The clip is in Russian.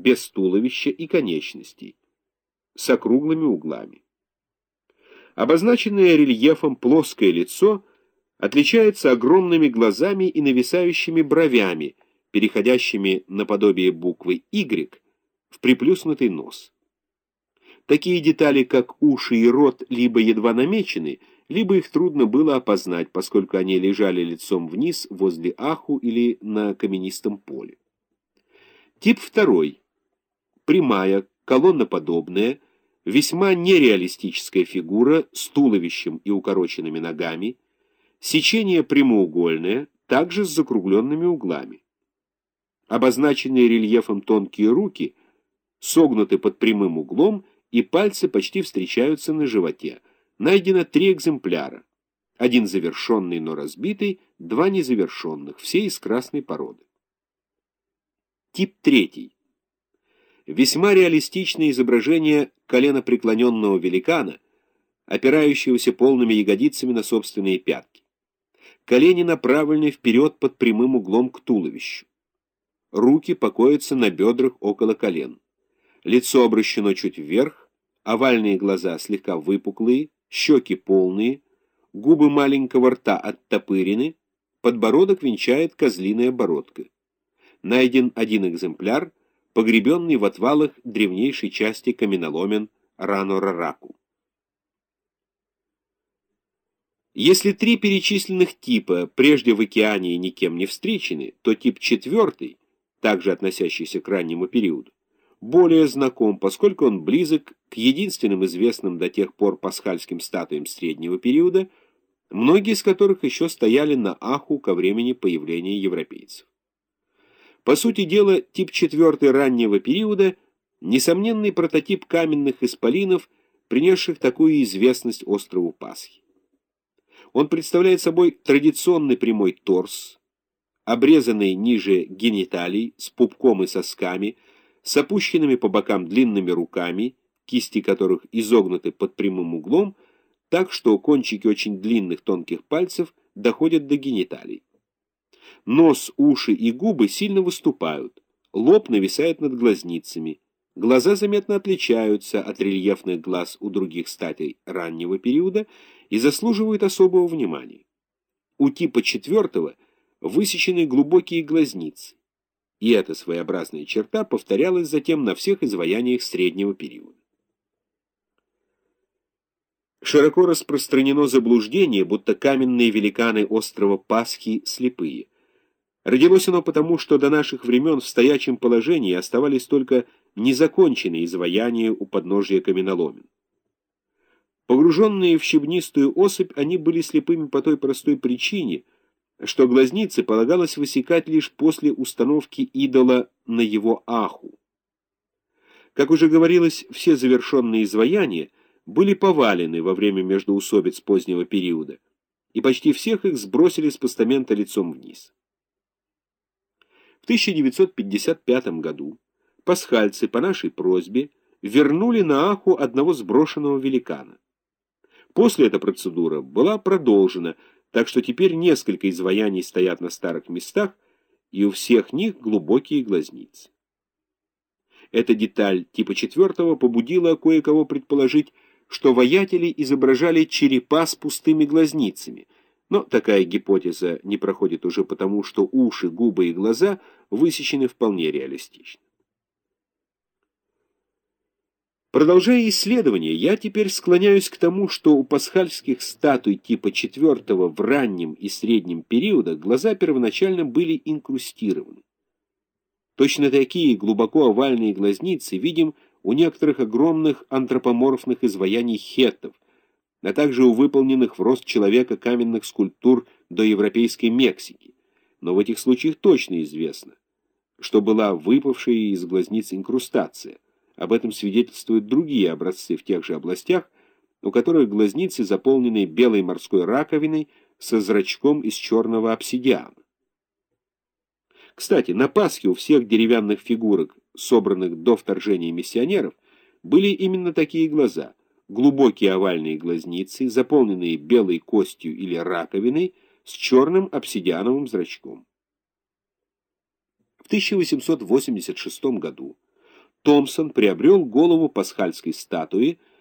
без туловища и конечностей, с округлыми углами. Обозначенное рельефом плоское лицо отличается огромными глазами и нависающими бровями, переходящими наподобие буквы «Y» в приплюснутый нос. Такие детали, как уши и рот, либо едва намечены, либо их трудно было опознать, поскольку они лежали лицом вниз возле аху или на каменистом поле. Тип второй. Прямая, колонноподобная, весьма нереалистическая фигура с туловищем и укороченными ногами, сечение прямоугольное, также с закругленными углами. Обозначенные рельефом тонкие руки согнуты под прямым углом и пальцы почти встречаются на животе. Найдено три экземпляра. Один завершенный, но разбитый, два незавершенных, все из красной породы. Тип третий. Весьма реалистичное изображение коленопреклоненного великана, опирающегося полными ягодицами на собственные пятки. Колени направлены вперед под прямым углом к туловищу. Руки покоятся на бедрах около колен. Лицо обращено чуть вверх, овальные глаза слегка выпуклые, щеки полные, губы маленького рта оттопырены, подбородок венчает козлиная бородка. Найден один экземпляр, погребенный в отвалах древнейшей части каменоломен Рано-Рараку. Если три перечисленных типа прежде в океане никем не встречены, то тип четвертый, также относящийся к раннему периоду, более знаком, поскольку он близок к единственным известным до тех пор пасхальским статуям среднего периода, многие из которых еще стояли на Аху ко времени появления европейцев. По сути дела, тип четвертый раннего периода – несомненный прототип каменных исполинов, принесших такую известность острову Пасхи. Он представляет собой традиционный прямой торс, обрезанный ниже гениталий, с пупком и сосками – с опущенными по бокам длинными руками, кисти которых изогнуты под прямым углом, так что кончики очень длинных тонких пальцев доходят до гениталий. Нос, уши и губы сильно выступают, лоб нависает над глазницами, глаза заметно отличаются от рельефных глаз у других статей раннего периода и заслуживают особого внимания. У типа четвертого высечены глубокие глазницы и эта своеобразная черта повторялась затем на всех изваяниях среднего периода. Широко распространено заблуждение, будто каменные великаны острова Пасхи слепые. Родилось оно потому, что до наших времен в стоячем положении оставались только незаконченные изваяния у подножия каменоломен. Погруженные в щебнистую осыпь, они были слепыми по той простой причине – что глазницы полагалось высекать лишь после установки идола на его аху. Как уже говорилось, все завершенные изваяния были повалены во время междоусобиц позднего периода, и почти всех их сбросили с постамента лицом вниз. В 1955 году пасхальцы по нашей просьбе вернули на Аху одного сброшенного великана. После эта процедура была продолжена, так что теперь несколько изваяний стоят на старых местах, и у всех них глубокие глазницы. Эта деталь типа четвертого побудила кое-кого предположить, что воятели изображали черепа с пустыми глазницами, но такая гипотеза не проходит уже потому, что уши, губы и глаза высечены вполне реалистично. Продолжая исследование, я теперь склоняюсь к тому, что у пасхальских статуй типа четвертого в раннем и среднем периодах глаза первоначально были инкрустированы. Точно такие глубоко овальные глазницы видим у некоторых огромных антропоморфных изваяний хеттов, а также у выполненных в рост человека каменных скульптур до европейской Мексики. Но в этих случаях точно известно, что была выпавшая из глазниц инкрустация – об этом свидетельствуют другие образцы в тех же областях, у которых глазницы заполнены белой морской раковиной со зрачком из черного обсидиана. Кстати, на Пасхе у всех деревянных фигурок, собранных до вторжения миссионеров, были именно такие глаза, глубокие овальные глазницы, заполненные белой костью или раковиной, с черным обсидиановым зрачком. В 1886 году Томпсон приобрел голову пасхальской статуи,